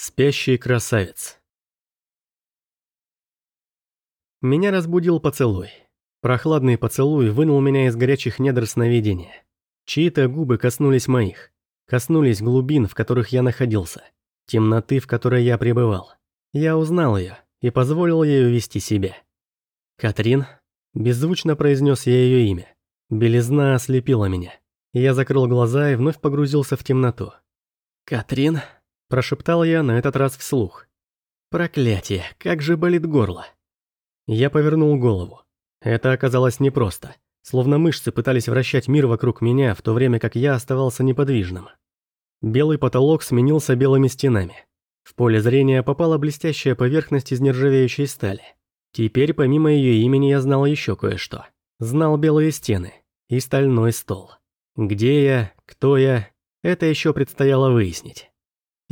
Спящий красавец. Меня разбудил поцелуй. Прохладный поцелуй вынул меня из горячих недр сновидения. Чьи-то губы коснулись моих. Коснулись глубин, в которых я находился. Темноты, в которой я пребывал. Я узнал ее и позволил ей увести себя. «Катрин?» Беззвучно произнес я ее имя. Белизна ослепила меня. Я закрыл глаза и вновь погрузился в темноту. «Катрин?» Прошептал я на этот раз вслух. Проклятие, как же болит горло. Я повернул голову. Это оказалось непросто. Словно мышцы пытались вращать мир вокруг меня, в то время как я оставался неподвижным. Белый потолок сменился белыми стенами. В поле зрения попала блестящая поверхность из нержавеющей стали. Теперь помимо ее имени я знал еще кое-что. Знал белые стены и стальной стол. Где я, кто я, это еще предстояло выяснить.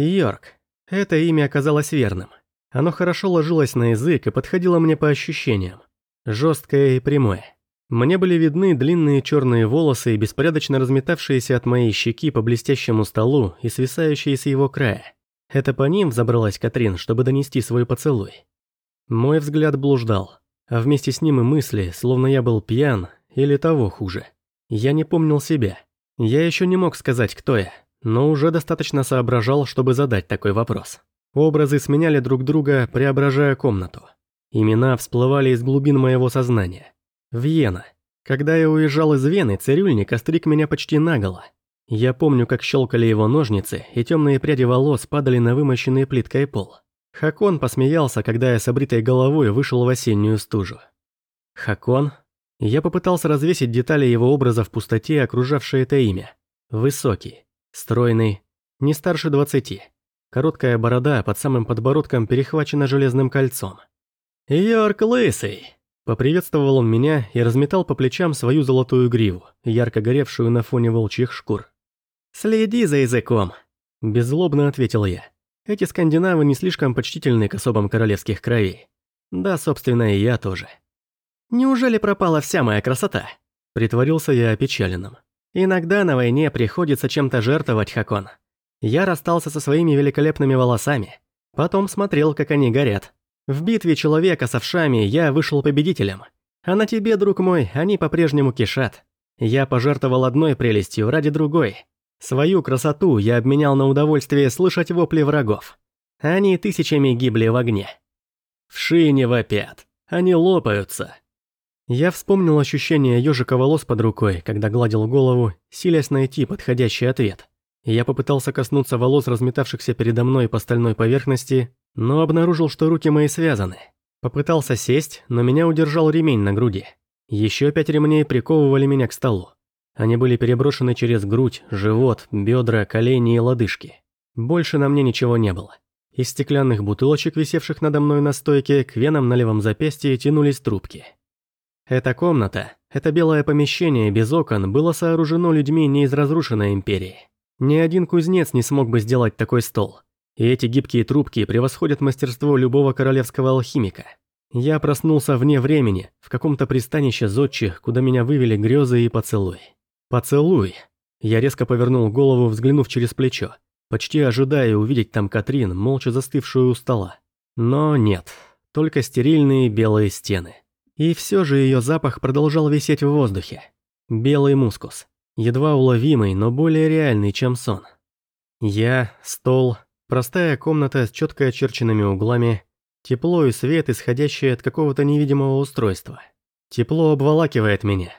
Йорк. Это имя оказалось верным. Оно хорошо ложилось на язык и подходило мне по ощущениям. Жесткое и прямое. Мне были видны длинные черные волосы беспорядочно разметавшиеся от моей щеки по блестящему столу и свисающие с его края. Это по ним взобралась Катрин, чтобы донести свой поцелуй. Мой взгляд блуждал, а вместе с ним и мысли, словно я был пьян или того хуже. Я не помнил себя. Я еще не мог сказать, кто я но уже достаточно соображал, чтобы задать такой вопрос. Образы сменяли друг друга, преображая комнату. Имена всплывали из глубин моего сознания. Вьена. Когда я уезжал из Вены, цирюльник остриг меня почти наголо. Я помню, как щелкали его ножницы, и темные пряди волос падали на вымощенный плиткой пол. Хакон посмеялся, когда я с обритой головой вышел в осеннюю стужу. Хакон? Я попытался развесить детали его образа в пустоте, окружавшей это имя. Высокий, Стройный, не старше двадцати. Короткая борода под самым подбородком перехвачена железным кольцом. «Йорк Лысый!» Поприветствовал он меня и разметал по плечам свою золотую гриву, ярко горевшую на фоне волчьих шкур. «Следи за языком!» Беззлобно ответил я. Эти скандинавы не слишком почтительны к особам королевских кровей. Да, собственно, и я тоже. «Неужели пропала вся моя красота?» Притворился я опечаленным. Иногда на войне приходится чем-то жертвовать, Хакон. Я расстался со своими великолепными волосами. Потом смотрел, как они горят. В битве человека с овшами я вышел победителем. А на тебе, друг мой, они по-прежнему кишат. Я пожертвовал одной прелестью ради другой. Свою красоту я обменял на удовольствие слышать вопли врагов. Они тысячами гибли в огне. Вши не вопят, они лопаются. Я вспомнил ощущение ежика волос под рукой, когда гладил голову, силясь найти подходящий ответ. Я попытался коснуться волос, разметавшихся передо мной по стальной поверхности, но обнаружил, что руки мои связаны. Попытался сесть, но меня удержал ремень на груди. Еще пять ремней приковывали меня к столу. Они были переброшены через грудь, живот, бедра, колени и лодыжки. Больше на мне ничего не было. Из стеклянных бутылочек, висевших надо мной на стойке, к венам на левом запястье тянулись трубки. Эта комната, это белое помещение без окон было сооружено людьми не из разрушенной империи. Ни один кузнец не смог бы сделать такой стол. И эти гибкие трубки превосходят мастерство любого королевского алхимика. Я проснулся вне времени, в каком-то пристанище зодчих, куда меня вывели грезы и поцелуй. Поцелуй. Я резко повернул голову, взглянув через плечо, почти ожидая увидеть там Катрин, молча застывшую у стола. Но нет, только стерильные белые стены. И все же ее запах продолжал висеть в воздухе. Белый мускус. Едва уловимый, но более реальный, чем сон. Я, стол, простая комната с четко очерченными углами, тепло и свет, исходящие от какого-то невидимого устройства. Тепло обволакивает меня.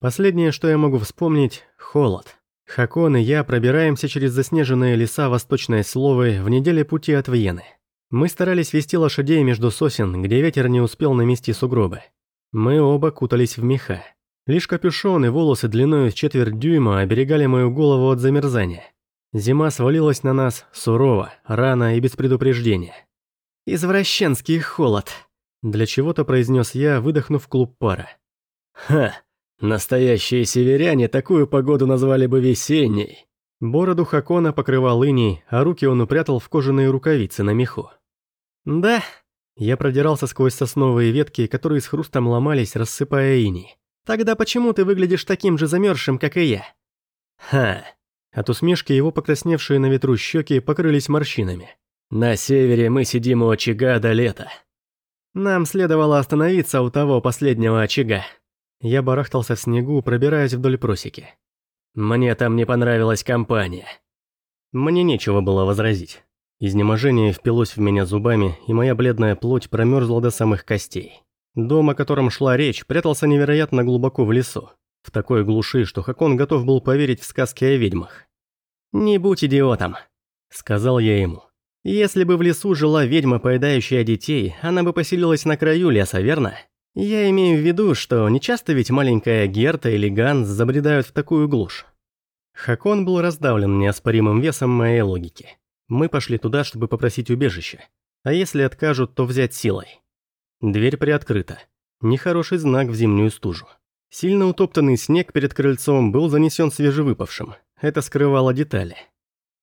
Последнее, что я могу вспомнить – холод. Хакон и я пробираемся через заснеженные леса Восточной Словы в неделе пути от Вены. Мы старались вести лошадей между сосен, где ветер не успел намести сугробы. Мы оба кутались в меха. Лишь капюшон и волосы длиной в четверть дюйма оберегали мою голову от замерзания. Зима свалилась на нас сурово, рано и без предупреждения. «Извращенский холод», – для чего-то произнес я, выдохнув клуб пара. «Ха, настоящие северяне такую погоду назвали бы весенней». Бороду Хакона покрывал иней, а руки он упрятал в кожаные рукавицы на меху. «Да, я продирался сквозь сосновые ветки, которые с хрустом ломались, рассыпая иней. «Тогда почему ты выглядишь таким же замерзшим, как и я?» «Ха!» От усмешки его покрасневшие на ветру щеки покрылись морщинами. На севере мы сидим у очага до лета. Нам следовало остановиться у того последнего очага. Я барахтался в снегу, пробираясь вдоль просеки. Мне там не понравилась компания. Мне нечего было возразить. Изнеможение впилось в меня зубами, и моя бледная плоть промерзла до самых костей. Дом, о котором шла речь, прятался невероятно глубоко в лесу. В такой глуши, что Хакон готов был поверить в сказки о ведьмах. «Не будь идиотом», — сказал я ему. Если бы в лесу жила ведьма, поедающая детей, она бы поселилась на краю леса, верно? Я имею в виду, что нечасто ведь маленькая Герта или Ганс забредают в такую глушь. Хакон был раздавлен неоспоримым весом моей логики. Мы пошли туда, чтобы попросить убежище. А если откажут, то взять силой. Дверь приоткрыта. Нехороший знак в зимнюю стужу. Сильно утоптанный снег перед крыльцом был занесен свежевыпавшим. Это скрывало детали.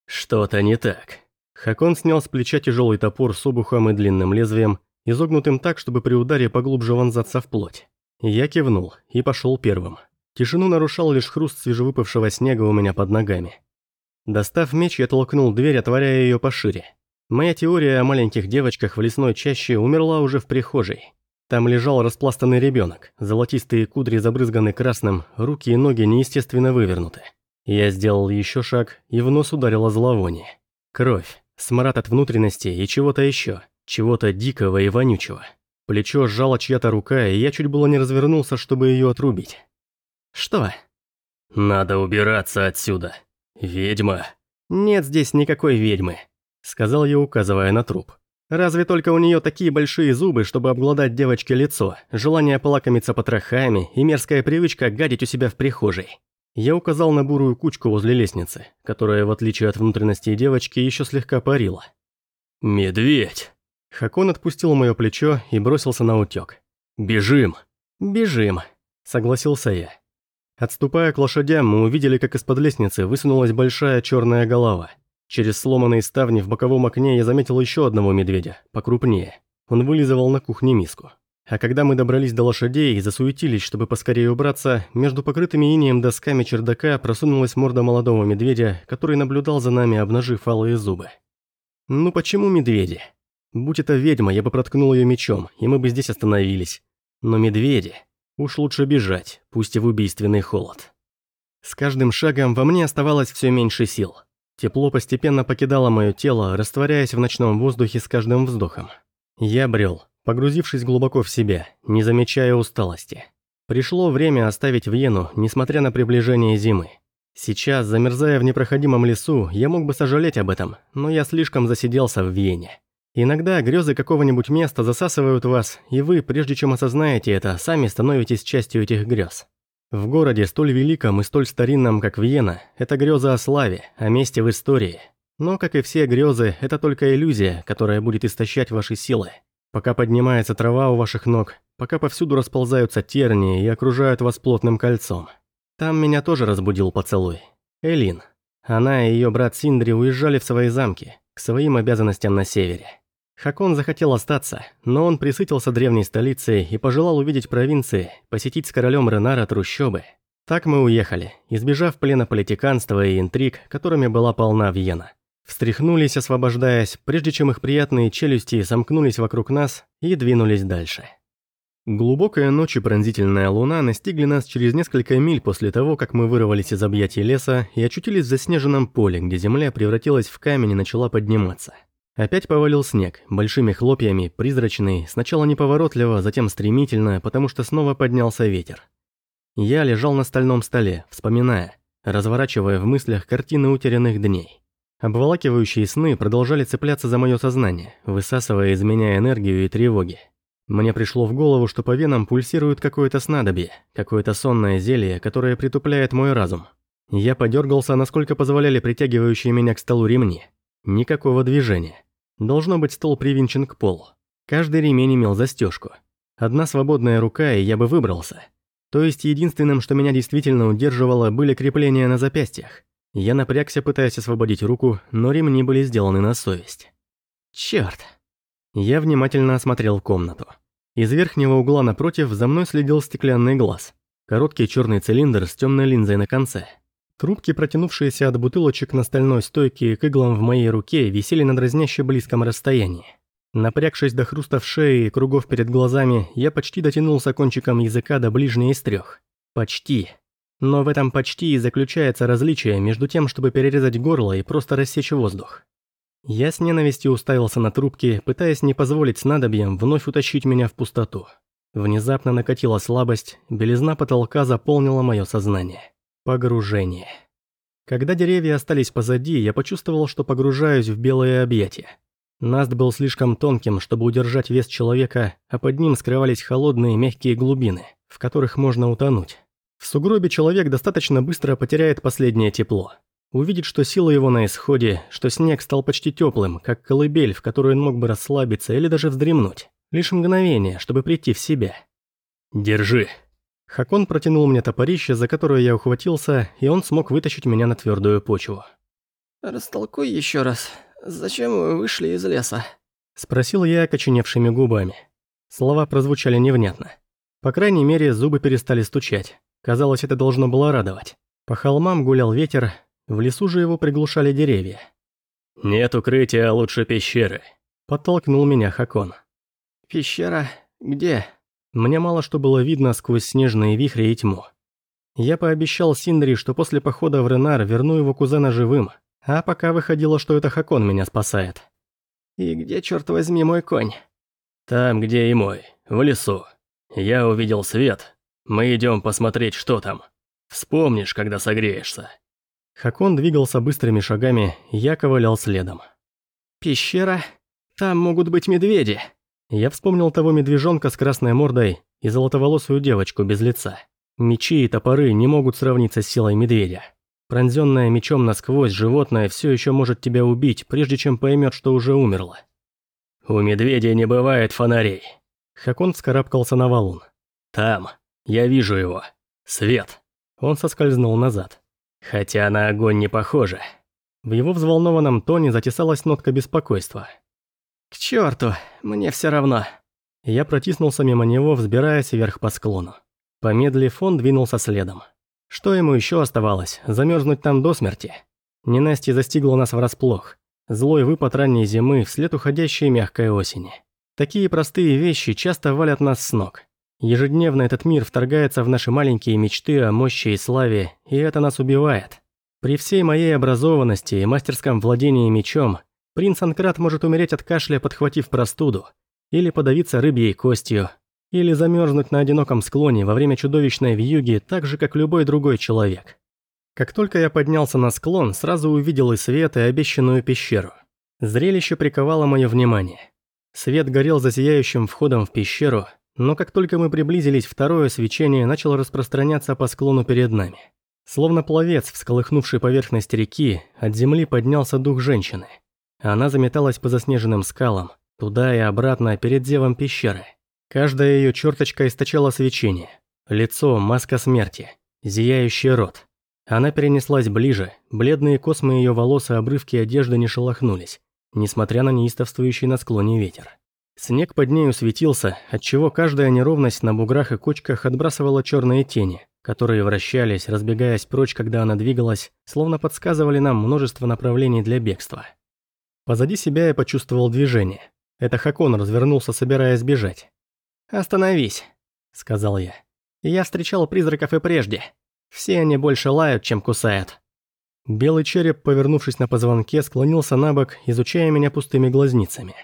Что-то не так. Хакон снял с плеча тяжелый топор с обухом и длинным лезвием, изогнутым так, чтобы при ударе поглубже вонзаться в плоть. Я кивнул и пошел первым. Тишину нарушал лишь хруст свежевыпавшего снега у меня под ногами. Достав меч, я толкнул дверь, отворяя ее пошире. Моя теория о маленьких девочках в лесной чаще умерла уже в прихожей. Там лежал распластанный ребенок, золотистые кудри забрызганы красным, руки и ноги неестественно вывернуты. Я сделал еще шаг, и в нос ударило зловоние. Кровь. Смрад от внутренности и чего-то еще, чего-то дикого и вонючего. Плечо сжала чья-то рука, и я чуть было не развернулся, чтобы ее отрубить. «Что?» «Надо убираться отсюда. Ведьма». «Нет здесь никакой ведьмы», — сказал я, указывая на труп. «Разве только у нее такие большие зубы, чтобы обглодать девочке лицо, желание полакомиться потрохами и мерзкая привычка гадить у себя в прихожей. Я указал на бурую кучку возле лестницы, которая, в отличие от внутренности девочки, еще слегка парила. «Медведь!» Хакон отпустил мое плечо и бросился на утек. «Бежим!» «Бежим!» – согласился я. Отступая к лошадям, мы увидели, как из-под лестницы высунулась большая черная голова. Через сломанные ставни в боковом окне я заметил еще одного медведя, покрупнее. Он вылизывал на кухне миску. А когда мы добрались до лошадей и засуетились, чтобы поскорее убраться, между покрытыми инеем досками чердака просунулась морда молодого медведя, который наблюдал за нами, обнажив алые зубы. Ну почему медведи? Будь это ведьма, я бы проткнул ее мечом, и мы бы здесь остановились. Но медведи... Уж лучше бежать, пусть и в убийственный холод. С каждым шагом во мне оставалось все меньше сил. Тепло постепенно покидало мое тело, растворяясь в ночном воздухе с каждым вздохом. Я брел, погрузившись глубоко в себя, не замечая усталости. Пришло время оставить Вену, несмотря на приближение зимы. Сейчас, замерзая в непроходимом лесу, я мог бы сожалеть об этом, но я слишком засиделся в Вене. Иногда грезы какого-нибудь места засасывают вас, и вы, прежде чем осознаете это, сами становитесь частью этих грез. В городе столь великом и столь старинном, как Вена, это греза о славе, о месте в истории. Но, как и все грезы, это только иллюзия, которая будет истощать ваши силы. Пока поднимается трава у ваших ног, пока повсюду расползаются тернии и окружают вас плотным кольцом. Там меня тоже разбудил поцелуй. Элин. Она и ее брат Синдри уезжали в свои замки, к своим обязанностям на севере. Хакон захотел остаться, но он присытился древней столицей и пожелал увидеть провинции, посетить с королем Ренара трущобы. Так мы уехали, избежав плена политиканства и интриг, которыми была полна Вьена. Встряхнулись, освобождаясь, прежде чем их приятные челюсти сомкнулись вокруг нас и двинулись дальше. Глубокая ночь и пронзительная луна настигли нас через несколько миль после того, как мы вырвались из объятий леса и очутились в заснеженном поле, где земля превратилась в камень и начала подниматься. Опять повалил снег, большими хлопьями, призрачный, сначала неповоротливо, затем стремительно, потому что снова поднялся ветер. Я лежал на стальном столе, вспоминая, разворачивая в мыслях картины утерянных дней. Обволакивающие сны продолжали цепляться за мое сознание, высасывая из меня энергию и тревоги. Мне пришло в голову, что по венам пульсирует какое-то снадобье, какое-то сонное зелье, которое притупляет мой разум. Я подергался, насколько позволяли притягивающие меня к столу ремни. Никакого движения. Должно быть, стол привинчен к полу. Каждый ремень имел застежку. Одна свободная рука, и я бы выбрался. То есть единственным, что меня действительно удерживало, были крепления на запястьях. Я напрягся, пытаясь освободить руку, но ремни были сделаны на совесть. Чёрт. Я внимательно осмотрел комнату. Из верхнего угла напротив за мной следил стеклянный глаз. Короткий черный цилиндр с темной линзой на конце. Трубки, протянувшиеся от бутылочек на стальной стойке к иглам в моей руке, висели на дразняще близком расстоянии. Напрягшись до хруста в шее и кругов перед глазами, я почти дотянулся кончиком языка до ближней из трех. Почти. Но в этом почти и заключается различие между тем, чтобы перерезать горло и просто рассечь воздух. Я с ненавистью уставился на трубки, пытаясь не позволить снадобьям вновь утащить меня в пустоту. Внезапно накатила слабость, белизна потолка заполнила мое сознание. Погружение. Когда деревья остались позади, я почувствовал, что погружаюсь в белое объятие. Наст был слишком тонким, чтобы удержать вес человека, а под ним скрывались холодные мягкие глубины, в которых можно утонуть. В сугробе человек достаточно быстро потеряет последнее тепло. Увидит, что сила его на исходе, что снег стал почти теплым, как колыбель, в которую он мог бы расслабиться или даже вздремнуть. Лишь мгновение, чтобы прийти в себя. «Держи», Хакон протянул мне топорище, за которое я ухватился, и он смог вытащить меня на твердую почву. «Растолкуй еще раз. Зачем вы вышли из леса?» Спросил я окоченевшими губами. Слова прозвучали невнятно. По крайней мере, зубы перестали стучать. Казалось, это должно было радовать. По холмам гулял ветер, в лесу же его приглушали деревья. «Нет укрытия, а лучше пещеры», — подтолкнул меня Хакон. «Пещера? Где?» Мне мало что было видно сквозь снежные вихри и тьму. Я пообещал Синдри, что после похода в Ренар верну его кузена живым, а пока выходило, что это Хакон меня спасает. «И где, черт возьми, мой конь?» «Там, где и мой, в лесу. Я увидел свет. Мы идем посмотреть, что там. Вспомнишь, когда согреешься». Хакон двигался быстрыми шагами, я ковылял следом. «Пещера? Там могут быть медведи!» Я вспомнил того медвежонка с красной мордой и золотоволосую девочку без лица. Мечи и топоры не могут сравниться с силой медведя. Пронзенное мечом насквозь, животное все еще может тебя убить, прежде чем поймет, что уже умерло. У медведя не бывает фонарей. Хакон вскарабкался на валун. Там. Я вижу его. Свет. Он соскользнул назад. Хотя на огонь не похоже. В его взволнованном тоне затесалась нотка беспокойства. «К черту, мне все равно». Я протиснулся мимо него, взбираясь вверх по склону. Помедлив, он двинулся следом. Что ему еще оставалось? Замерзнуть там до смерти? Ненастье застигло нас врасплох. Злой выпад ранней зимы вслед уходящей мягкой осени. Такие простые вещи часто валят нас с ног. Ежедневно этот мир вторгается в наши маленькие мечты о мощи и славе, и это нас убивает. При всей моей образованности и мастерском владении мечом, Принц Анкрат может умереть от кашля, подхватив простуду, или подавиться рыбьей костью, или замерзнуть на одиноком склоне во время чудовищной вьюги так же, как любой другой человек. Как только я поднялся на склон, сразу увидел и свет, и обещанную пещеру. Зрелище приковало мое внимание. Свет горел за зияющим входом в пещеру, но как только мы приблизились, второе свечение начало распространяться по склону перед нами. Словно пловец, всколыхнувший поверхность реки, от земли поднялся дух женщины – она заметалась по заснеженным скалам, туда и обратно перед зевом пещеры. Каждая ее черточка источала свечение. Лицо – маска смерти, зияющий рот. Она перенеслась ближе, бледные космы ее волос и обрывки одежды не шелохнулись, несмотря на неистовствующий на склоне ветер. Снег под нею светился, отчего каждая неровность на буграх и кочках отбрасывала черные тени, которые вращались, разбегаясь прочь, когда она двигалась, словно подсказывали нам множество направлений для бегства. Позади себя я почувствовал движение. Это Хакон развернулся, собираясь бежать. «Остановись», — сказал я. «Я встречал призраков и прежде. Все они больше лают, чем кусают». Белый череп, повернувшись на позвонке, склонился на бок, изучая меня пустыми глазницами.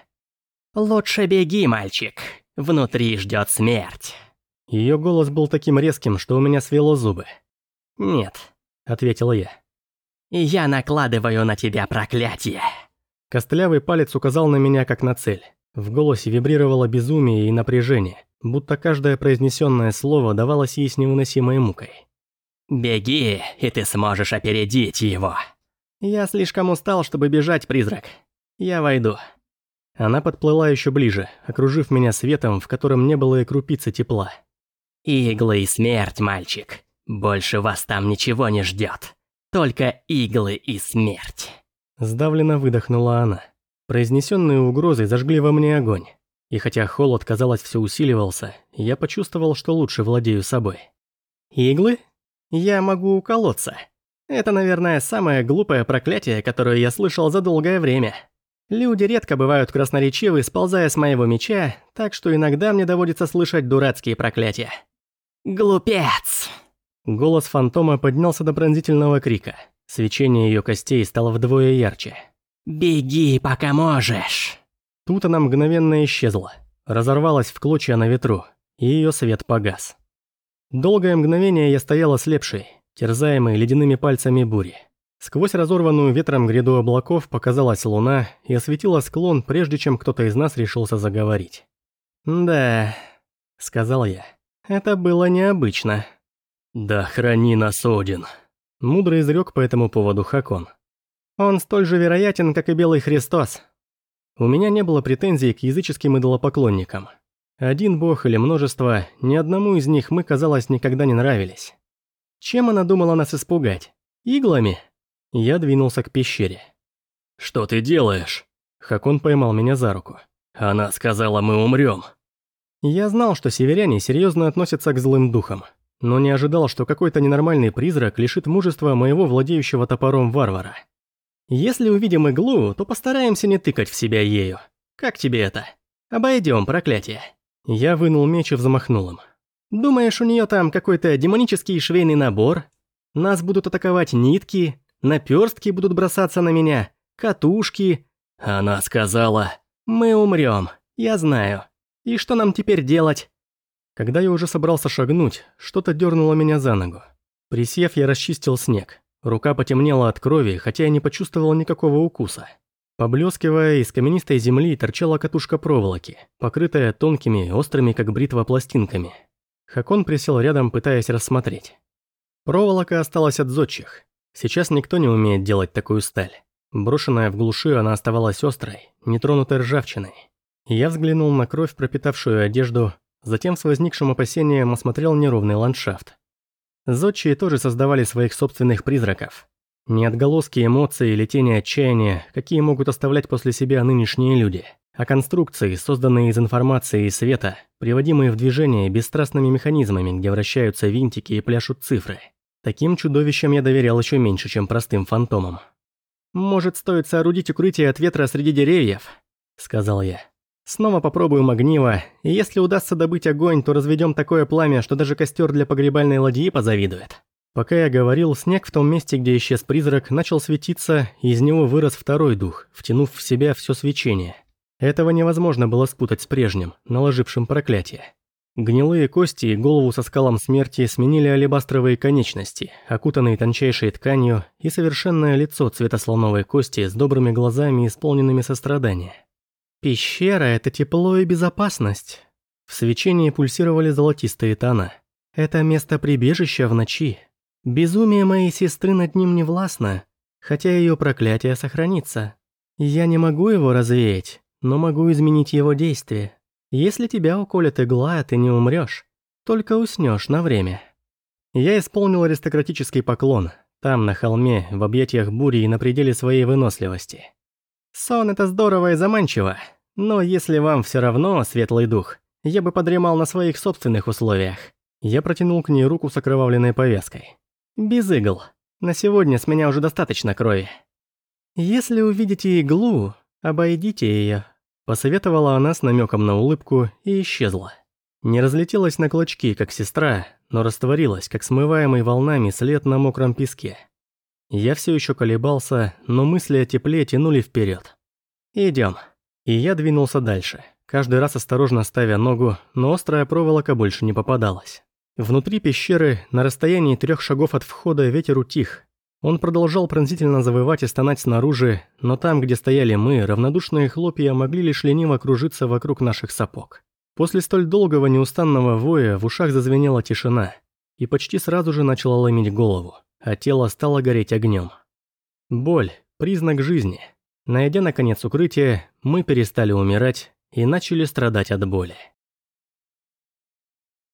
«Лучше беги, мальчик. Внутри ждет смерть». Ее голос был таким резким, что у меня свело зубы. «Нет», — ответил я. «И я накладываю на тебя проклятие». Костлявый палец указал на меня как на цель. В голосе вибрировало безумие и напряжение, будто каждое произнесенное слово давалось ей с невыносимой мукой. «Беги, и ты сможешь опередить его». «Я слишком устал, чтобы бежать, призрак. Я войду». Она подплыла еще ближе, окружив меня светом, в котором не было и крупицы тепла. «Иглы и смерть, мальчик. Больше вас там ничего не ждет. Только иглы и смерть». Сдавленно выдохнула она. Произнесенные угрозы зажгли во мне огонь. И хотя холод, казалось, все усиливался, я почувствовал, что лучше владею собой. «Иглы? Я могу уколоться. Это, наверное, самое глупое проклятие, которое я слышал за долгое время. Люди редко бывают красноречивы, сползая с моего меча, так что иногда мне доводится слышать дурацкие проклятия. «Глупец!» Голос фантома поднялся до пронзительного крика. Свечение ее костей стало вдвое ярче. «Беги, пока можешь!» Тут она мгновенно исчезла, разорвалась в клочья на ветру, и ее свет погас. Долгое мгновение я стоял ослепший, терзаемый ледяными пальцами бури. Сквозь разорванную ветром гряду облаков показалась луна и осветила склон, прежде чем кто-то из нас решился заговорить. «Да», — сказал я, — «это было необычно». «Да храни нас Один», — мудро изрек по этому поводу Хакон. «Он столь же вероятен, как и Белый Христос». У меня не было претензий к языческим идолопоклонникам. Один бог или множество, ни одному из них мы, казалось, никогда не нравились. Чем она думала нас испугать? Иглами? Я двинулся к пещере. «Что ты делаешь?» Хакон поймал меня за руку. «Она сказала, мы умрем». Я знал, что северяне серьезно относятся к злым духам, но не ожидал, что какой-то ненормальный призрак лишит мужества моего владеющего топором варвара. Если увидим иглу, то постараемся не тыкать в себя ею. Как тебе это? Обойдем проклятие. Я вынул меч и взмахнул им. Думаешь, у нее там какой-то демонический швейный набор? Нас будут атаковать нитки, наперстки будут бросаться на меня, катушки. Она сказала, мы умрем, я знаю. И что нам теперь делать? Когда я уже собрался шагнуть, что-то дернуло меня за ногу. Присев, я расчистил снег. Рука потемнела от крови, хотя я не почувствовал никакого укуса. Поблескивая, из каменистой земли торчала катушка проволоки, покрытая тонкими, острыми, как бритва, пластинками. Хакон присел рядом, пытаясь рассмотреть. Проволока осталась от зодчих. Сейчас никто не умеет делать такую сталь. Брошенная в глуши, она оставалась острой, нетронутой ржавчиной. Я взглянул на кровь, пропитавшую одежду, затем с возникшим опасением осмотрел неровный ландшафт. Зодчие тоже создавали своих собственных призраков. Не отголоски эмоций или тени отчаяния, какие могут оставлять после себя нынешние люди – а конструкции, созданные из информации и света, приводимые в движение бесстрастными механизмами, где вращаются винтики и пляшут цифры. Таким чудовищам я доверял еще меньше, чем простым фантомам. «Может, стоит соорудить укрытие от ветра среди деревьев?» – сказал я. «Снова попробуем огниво, и если удастся добыть огонь, то разведем такое пламя, что даже костер для погребальной ладьи позавидует». Пока я говорил, снег в том месте, где исчез призрак, начал светиться, и из него вырос второй дух, втянув в себя все свечение – этого невозможно было спутать с прежним, наложившим проклятие. Гнилые кости и голову со скалом смерти сменили алебастровые конечности, окутанные тончайшей тканью, и совершенное лицо цвета слоновой кости с добрыми глазами, исполненными сострадания. Пещера – это тепло и безопасность. В свечении пульсировали золотистые тона. Это место прибежища в ночи. Безумие моей сестры над ним не властно, хотя ее проклятие сохранится. Я не могу его развеять, но могу изменить его действие. Если тебя уколет игла, ты не умрёшь, только уснёшь на время. Я исполнил аристократический поклон, там, на холме, в объятиях бури и на пределе своей выносливости. Сон – это здорово и заманчиво, но если вам всё равно, светлый дух, я бы подремал на своих собственных условиях. Я протянул к ней руку с окровавленной повязкой. Без игл. На сегодня с меня уже достаточно крови. Если увидите иглу, «Обойдите ее», – посоветовала она с намеком на улыбку и исчезла. Не разлетелась на клочки, как сестра, но растворилась, как смываемый волнами след на мокром песке. Я все еще колебался, но мысли о тепле тянули вперед. Идем. И я двинулся дальше, каждый раз осторожно ставя ногу, но острая проволока больше не попадалась. Внутри пещеры, на расстоянии трех шагов от входа, ветер утих, он продолжал пронзительно завывать и стонать снаружи, но там, где стояли мы, равнодушные хлопья могли лишь лениво кружиться вокруг наших сапог. После столь долгого неустанного воя в ушах зазвенела тишина, и почти сразу же начала ломить голову, а тело стало гореть огнем. Боль – признак жизни. Найдя, наконец, укрытие, мы перестали умирать и начали страдать от боли.